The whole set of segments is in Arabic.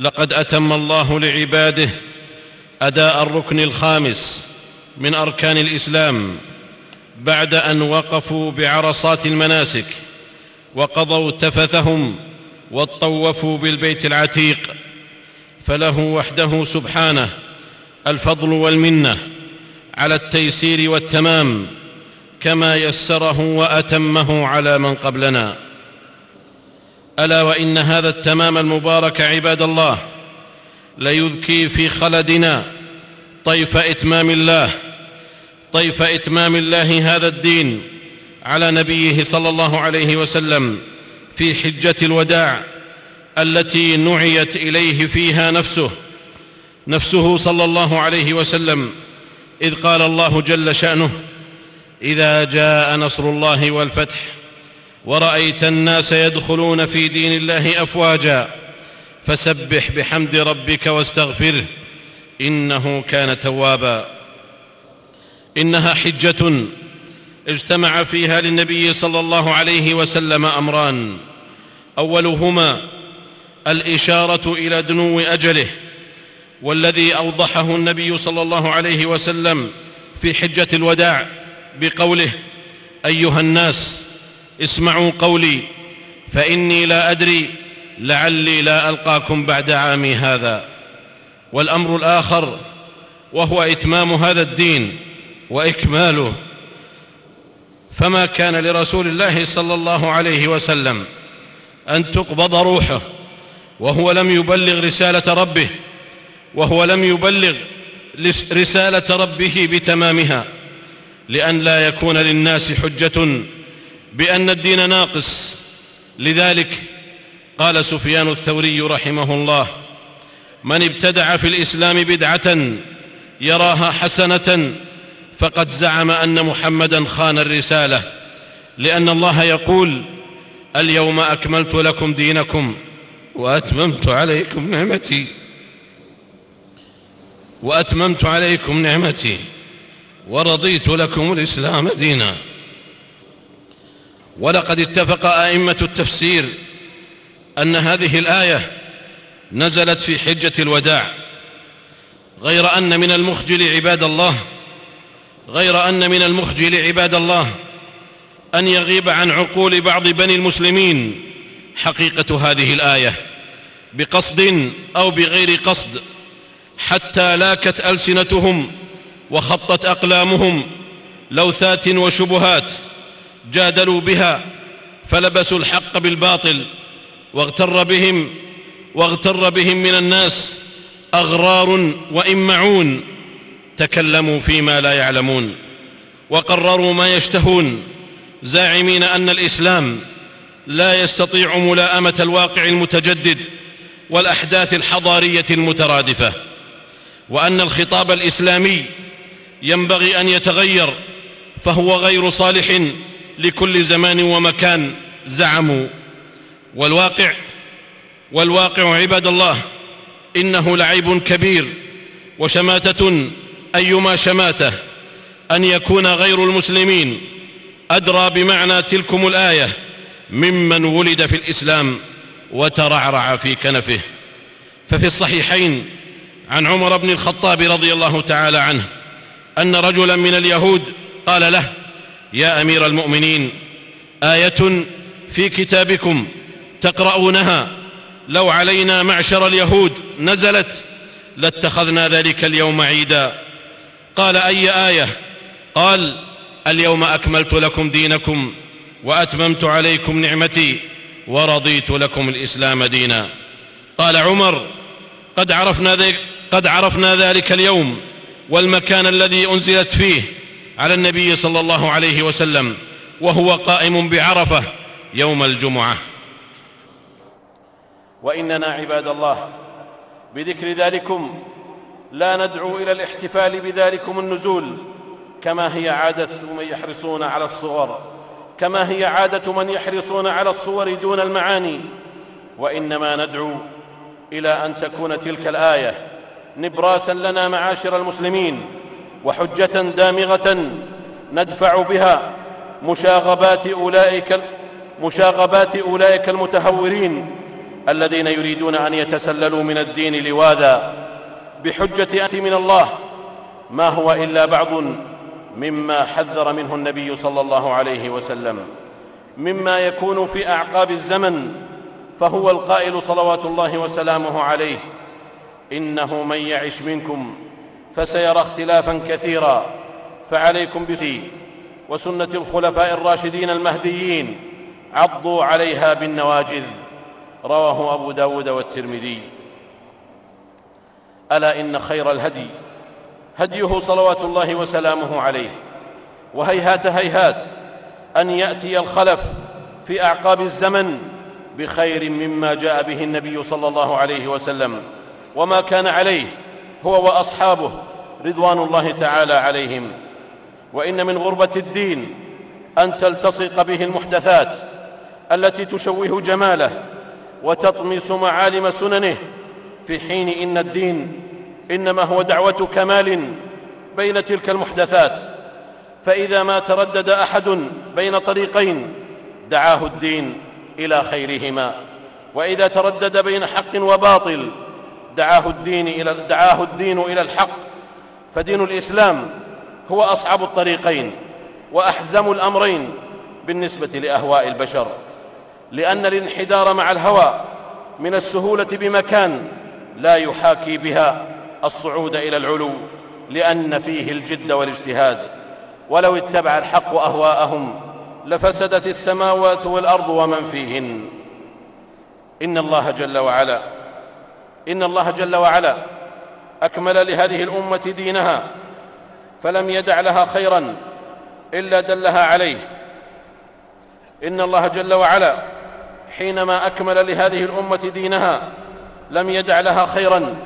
لقد أتم الله لعباده أداء الركن الخامس من أركان الإسلام بعد أن وقفوا بعرصات المناسك وقضوا تفثهم وطوفوا بالبيت العتيق فله وحده سبحانه الفضل والمنة على التيسير والتمام كما يسره وأتمه على من قبلنا. ألا وإن هذا التمام المبارك عباد الله ليذكي في خلدنا طيف إتمام الله طيف إتمام الله هذا الدين على نبيه صلى الله عليه وسلم في حجة الوداع التي نعيت إليه فيها نفسه نفسه صلى الله عليه وسلم إذ قال الله جل شأنه إذا جاء نصر الله والفتح ورأيت الناس يدخلون في دين الله أفواجا فسبح بحمد ربك واستغفره إنه كان توابا. إنها حجة اجتمع فيها للنبي صلى الله عليه وسلم أمران. أولهما الإشارة إلى دنو أجله والذي أوضحه النبي صلى الله عليه وسلم في حجة الوداع بقوله أيها الناس اسمعوا قولي فإني لا أدري لعلي لا ألقاكم بعد عامي هذا. والأمر الآخر وهو إتمام هذا الدين وإكماله. فما كان لرسول الله صلى الله عليه وسلم أن تقبض روحه وهو لم يبلغ رسالة ربه وهو لم يبلغ رسالة ربه بتمامها لأن لا يكون للناس حجة بأن الدين ناقص. لذلك قال سفيان الثوري رحمه الله من ابتدع في الإسلام بدعة يراها حسنة فقد زعم أن محمدا خان الرسالة لأن الله يقول اليوم أكملت لكم دينكم وأتممت عليكم نعمتي. وأتممت عليكم نعمتي ورضيت لكم الإسلام دينا. ولقد اتفق أئمة التفسير أن هذه الآية نزلت في حجة الوداع غير أن من المخجل عباد الله غير أن من المخجل عباد الله أن يغيب عن عقول بعض بني المسلمين حقيقة هذه الآية بقصد أو بغير قصد حتى لاكت ألسنتهم وخطت أقلامهم لوثات وشبهات. جادلوا بها فلبسوا الحق بالباطل واغتر بهم واغتر بهم من الناس أغرار وامعون تكلموا فيما لا يعلمون وقرروا ما يشتهون زاعمين أن الإسلام لا يستطيع ملاءمه الواقع المتجدد والأحداث الحضارية المترادفة وأن الخطاب الإسلامي ينبغي أن يتغير فهو غير صالح لكل زمان ومكان زعموا. والواقع والواقع عباد الله إنه لعيب كبير وشماتة أيما شماتة أن يكون غير المسلمين أدرى بمعنى تلكم الآية ممن ولد في الإسلام وترعرع في كنفه. ففي الصحيحين عن عمر بن الخطاب رضي الله تعالى عنه أن رجلا من اليهود قال له يا أمير المؤمنين آية في كتابكم تقرؤونها. لو علينا معشر اليهود نزلت لاتخذنا ذلك اليوم عيدا. قال أي آية؟ قال اليوم أكملت لكم دينكم وأتممت عليكم نعمتي ورضيت لكم الإسلام دينا. قال عمر قد عرفنا قد عرفنا ذلك اليوم والمكان الذي أنزلت فيه. على النبي صلى الله عليه وسلم وهو قائم بعرفة يوم الجمعة. وإننا عباد الله بذكر ذلكم لا ندعو إلى الاحتفال بذلكم النزول كما هي عادة من يحرصون على الصور كما هي عادة من يحرصون على الصور دون المعاني. وإنما ندعو إلى أن تكون تلك الآية نبراسا لنا معاشر المسلمين وحجة دامغة ندفع بها مشاغبات أولئك مشاغبات أولئك المتهورين الذين يريدون أن يتسللوا من الدين لواذا بحجة أتي من الله. ما هو إلا بعض مما حذر منه النبي صلى الله عليه وسلم. مما يكون في أعقاب الزمن فهو القائل صلوات الله وسلامه عليه. إنه من يعش منكم فسيرى اختلافا كثيرا. فعليكم بسي وسنة الخلفاء الراشدين المهديين عضوا عليها بالنواجذ. رواه أبو داود والترمذي. ألا إن خير الهدي هديه صلوات الله وسلامه عليه. وهيهات هيهات أن يأتي الخلف في أعقاب الزمن بخير مما جاء به النبي صلى الله عليه وسلم. وما كان عليه هو وأصحابه رضوان الله تعالى عليهم. وإن من غربة الدين أن تلتصق به المحدثات التي تشوه جماله وتطمس معالم سننه في حين إن الدين إنما هو دعوة كمال بين تلك المحدثات. فإذا ما تردد أحد بين طريقين دعاه الدين إلى خيرهما. وإذا تردد بين حق وباطل دعاه الدين إلى دعاه الدين إلى الحق. فدين الإسلام هو أصعب الطريقين وأحزم الأمرين بالنسبة لأهواء البشر. لأن الانحدار مع الهوى من السهولة بمكان لا يحاكي بها الصعود إلى العلو لأن فيه الجد والاجتهاد. ولو اتبع الحق أهواءهم لفسدت السماوات والأرض ومن فيهن. إن الله جل وعلا إن الله جل وعلا أكمل لهذه الأمة دينها فلم يدع لها خيرا إلا دلها عليه. إن الله جل وعلا حينما أكمل لهذه الأمة دينها لم يدع لها خيرا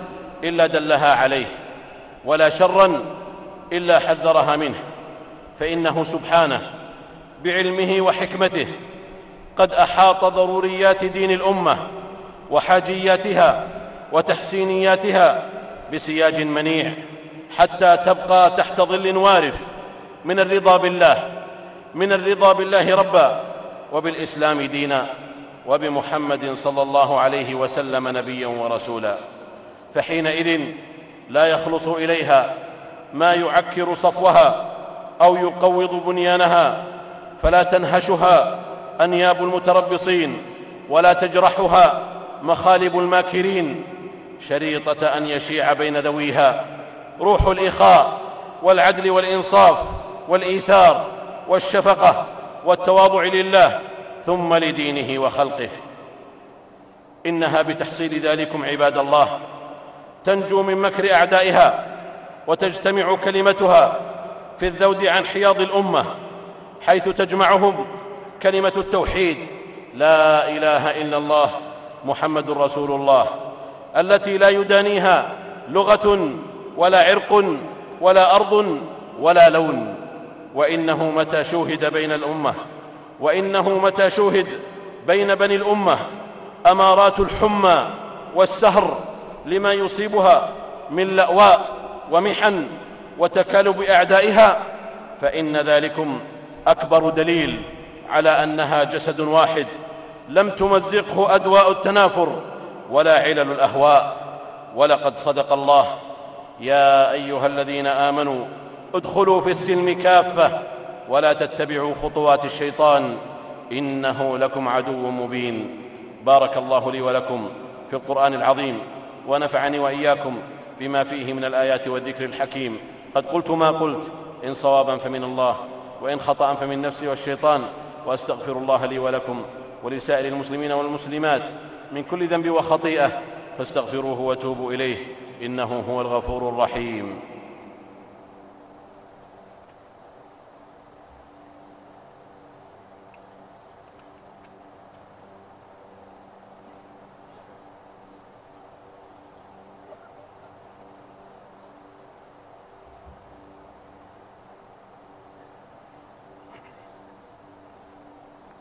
إلا دلها عليه ولا شرا إلا حذرها منه. فإنه سبحانه بعلمه وحكمته قد أحاط ضروريات دين الأمة وحاجياتها وتحسينياتها بسياج منيع حتى تبقى تحت ظل وارف من الرضا بالله من الرضا بالله ربا وبالإسلام دينا وبمحمد صلى الله عليه وسلم نبيا ورسولا. فحينئذ لا يخلص إليها ما يعكر صفوها أو يقوض بنيانها فلا تنهشها أنياب المتربصين ولا تجرحها مخالب الماكرين شريطة أن يشيع بين ذويها. روح الإخاء والعدل والإنصاف والإيثار والشفقة والتواضع لله ثم لدينه وخلقه. إنها بتحصيل ذلكم عباد الله. تنجو من مكر أعدائها وتجتمع كلمتها في الذود عن حياض الأمة حيث تجمعهم كلمة التوحيد لا إله إلا الله محمد رسول الله. التي لا يدانيها لغة ولا عرق ولا أرض ولا لون. وإنه متى شوهد بين الأمة وإنه متى شوهد بين بني الأمة. أمارات الحمى والسهر لما يصيبها من لأواء ومحن وتكالب أعدائها فإن ذلكم أكبر دليل على أنها جسد واحد. لم تمزقه أدواء التنافر ولا علل الأهواء ولقد صدق الله. يا أيها الذين آمنوا ادخلوا في السلم كافة ولا تتبعوا خطوات الشيطان إنه لكم عدو مبين. بارك الله لي ولكم في القرآن العظيم ونفعني وإياكم بما فيه من الآيات والذكر الحكيم. قد قلت ما قلت إن صوابا فمن الله وإن خطأ فمن نفسي والشيطان. وأستغفر الله لي ولكم ولسائر المسلمين والمسلمات من كل ذنب وخطيئة فاستغفروه وتوبوا إليه. إنه هو الغفور الرحيم.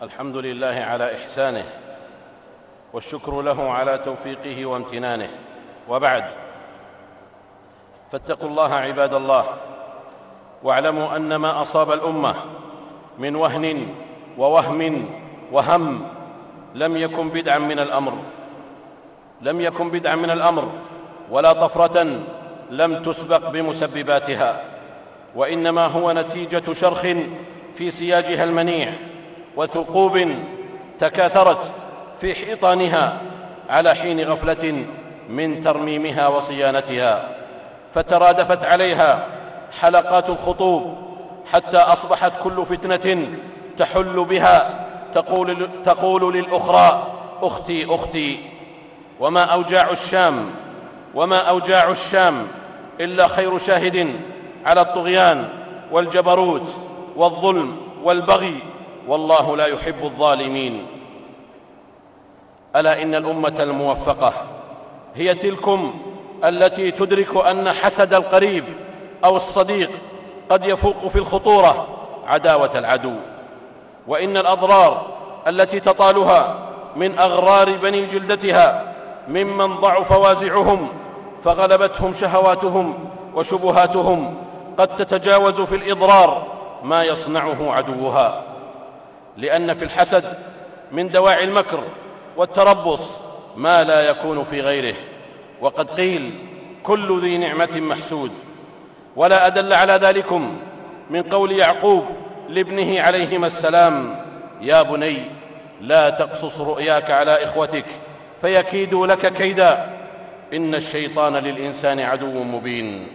الحمد لله على إحسانه. والشكر له على توفيقه وامتنانه. وبعد فاتقوا الله عباد الله واعلموا أن ما أصاب الأمة من وهن ووهم وهم لم يكن بدعا من الأمر. لم يكن بدعا من الأمر ولا طفرة لم تسبق بمسبباتها وإنما هو نتيجة شرخ في سياجها المنيع وثقوب تكاثرت في حيطانها على حين غفلة من ترميمها وصيانتها فترادفت عليها حلقات الخطوب حتى أصبحت كل فتنة تحل بها تقول, تقول للأخرى أختي أختي وما أوجاع الشام وما أوجاع الشام إلا خير شاهد على الطغيان والجبروت والظلم والبغي والله لا يحب الظالمين. ألا إن الأمة الموفقة هي تلكم التي تدرك أن حسد القريب أو الصديق قد يفوق في الخطورة عداوة العدو. وإن الأضرار التي تطالها من أغرار بني جلدتها ممن ضعف وازعهم فغلبتهم شهواتهم وشبهاتهم قد تتجاوز في الإضرار ما يصنعه عدوها. لأن في الحسد من دواعي المكر والتربص ما لا يكون في غيره. وقد قيل كل ذي نعمة محسود. ولا أدل على ذلكم من قول يعقوب لابنه عليهما السلام يا بني لا تقصص رؤياك على إخوتك فيكيدوا لك كيدا. إن الشيطان للإنسان عدو مبين.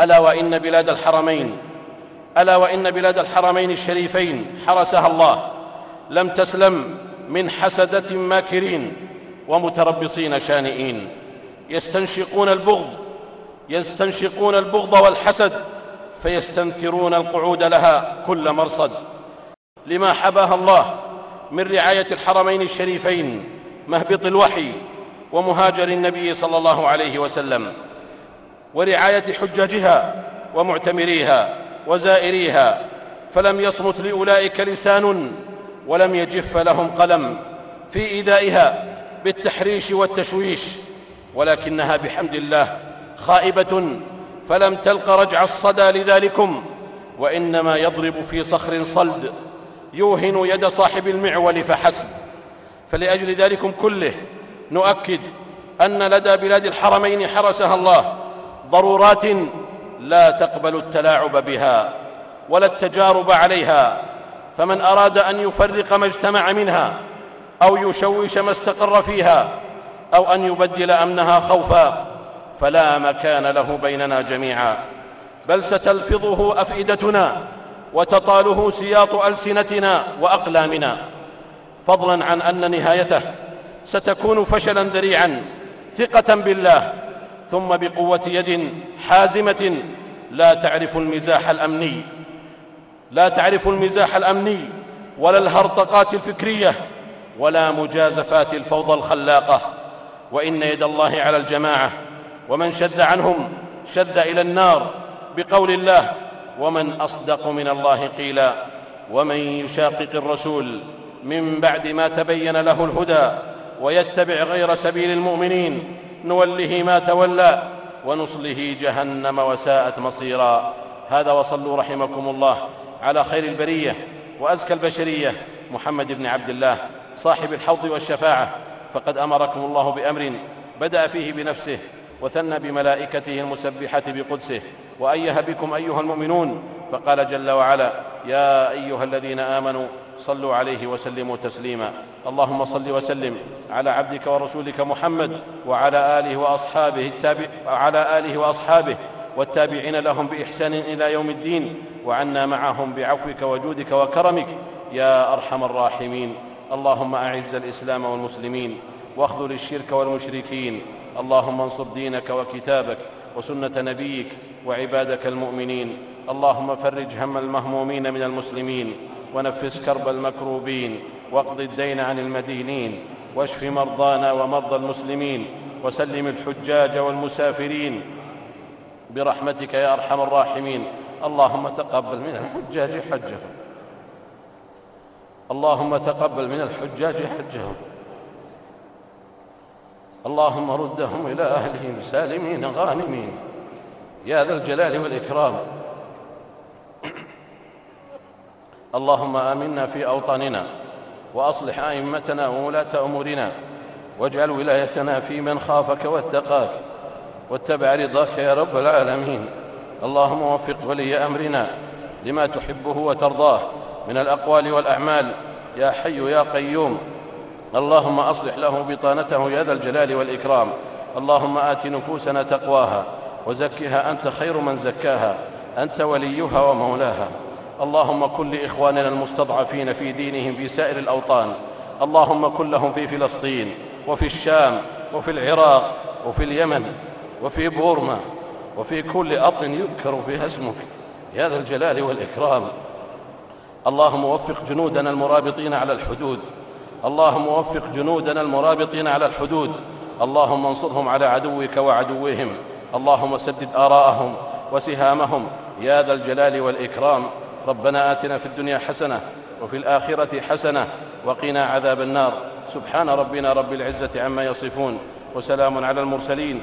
ألا وإن بلاد الحرمين ألا وإن بلاد الحرمين الشريفين حرسها الله. لم تسلم من حسدة ماكرين ومتربصين شانئين. يستنشقون البغض يستنشقون البغض والحسد فيستنثرون القعود لها كل مرصد. لما حباها الله من رعاية الحرمين الشريفين مهبط الوحي ومهاجر النبي صلى الله عليه وسلم ورعاية حجاجها ومعتمريها وزائريها. فلم يصمت لأولئك لسان ولم يجف لهم قلم في إيذائها بالتحريش والتشويش ولكنها بحمد الله خائبة فلم تلق رجع الصدى لذلكم وإنما يضرب في صخر صلد يوهن يد صاحب المعول فحسب. فلأجل ذلكم كله نؤكد أن لدى بلاد الحرمين حرسها الله ضرورات لا تقبل التلاعب بها ولا التجارب عليها. فمن أراد أن يفرق ما اجتمع منها أو يشوش ما استقر فيها أو أن يبدل أمنها خوفا فلا مكان له بيننا جميعا. بل ستلفظه أفئدتنا وتطاله سياط ألسنتنا وأقلامنا. فضلا عن أن نهايته ستكون فشلا ذريعا ثقة بالله ثم بقوة يد حازمة لا تعرف المزاح الأمني. لا تعرف المزاح الأمني ولا الهرطقات الفكرية ولا مجازفات الفوضى الخلاقة. وإن يد الله على الجماعة ومن شد عنهم شد إلى النار بقول الله ومن أصدق من الله قيلا ومن يشاقق الرسول من بعد ما تبين له الهدى ويتبع غير سبيل المؤمنين نوله ما تولى ونصله جهنم وساءت مصيرا. هذا وصلوا رحمكم الله. على خير البرية وأزكى البشرية محمد بن عبد الله صاحب الحوض والشفاعة. فقد أمركم الله بأمر بدأ فيه بنفسه وثنى بملائكته المسبحة بقدسه. وايه بكم أيها المؤمنون فقال جل وعلا يا أيها الذين آمنوا صلوا عليه وسلموا تسليما. اللهم صل وسلم على عبدك ورسولك محمد وعلى آله وأصحابه التابع وعلى آله وأصحابه والتابعين لهم بإحسان إلى يوم الدين. وعنا معهم بعفوك وجودك وكرمك. يا أرحم الراحمين. اللهم أعز الإسلام والمسلمين واخذل الشرك والمشركين. اللهم انصر دينك وكتابك وسنة نبيك وعبادك المؤمنين. اللهم فرج هم المهمومين من المسلمين. ونفس كرب المكروبين. واقض الدين عن المدينين. واشف مرضانا ومرضى المسلمين. وسلم الحجاج والمسافرين. برحمتك يا أرحم الراحمين. اللهم تقبل من الحجاج حجهم. اللهم تقبل من الحجاج حجهم. اللهم ردهم إلى أهلهم سالمين غانمين. يا ذا الجلال والإكرام. اللهم آمنا في أوطاننا وأصلح أئمتنا وولاة أمورنا واجعل ولايتنا في من خافك واتقاك واتبع رضاك يا رب العالمين. اللهم وفق ولي أمرنا لما تحبه وترضاه من الأقوال والأعمال. يا حي يا قيوم. اللهم أصلح له بطانته يا ذا الجلال والإكرام. اللهم آت نفوسنا تقواها وزكها أنت خير من زكاها. أنت وليها ومولاها. اللهم كن لإخواننا المستضعفين في دينهم في سائر الأوطان. اللهم كن لهم في فلسطين وفي الشام وفي العراق وفي اليمن وفي بورما. وفي كل ارض يذكر فيها اسمك. يا ذا الجلال والإكرام. اللهم وفق جنودنا المرابطين على الحدود. اللهم وفق جنودنا المرابطين على الحدود. اللهم انصرهم على عدوك وعدوهم. اللهم سدد آراءهم وسهامهم. يا ذا الجلال والإكرام. ربنا آتنا في الدنيا حسنة وفي الآخرة حسنة وقنا عذاب النار. سبحان ربنا رب العزة عما يصفون وسلام على المرسلين.